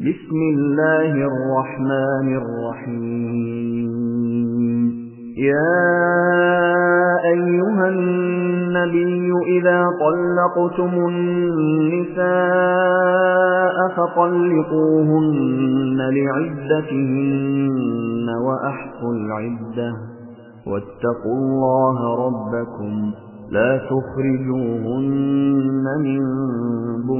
بسم الله الرحمن الرحيم. يا أيها النبي إذا طلقتم النساء فطلقوهن لعدتهن وأحفوا العدة. واتقوا الله ربكم. لا تخرجوهن من بيوتهن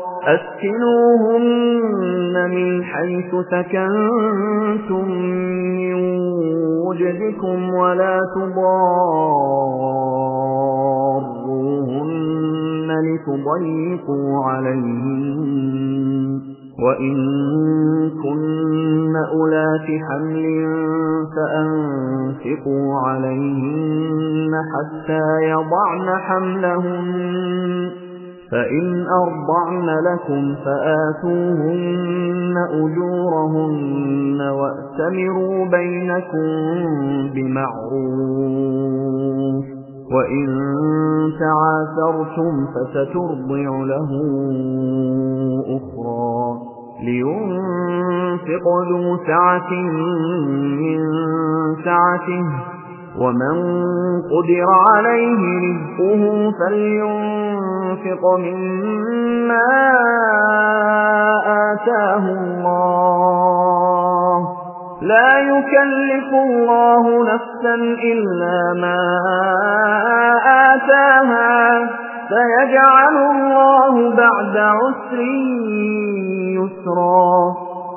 أسكنوهن من حيث سكنتم من وجدكم ولا تضاروهن لتضيقوا عليهن. وإن كن أولات حمل فأنفقوا عليهن حتى يضعن حملهن. فإن أرضعن لكم فآتوهن أجورهن وأتمروا بينكم بمعروف وإن تعاثرتم فسترضع له أخرى لينفق ذو سعة من سعته ومن قدر عليه رزقه فلينفق مما آتاه الله. لا يكلف الله نفسا إلا ما آتاها. سيجعل الله بعد عسر يسرا.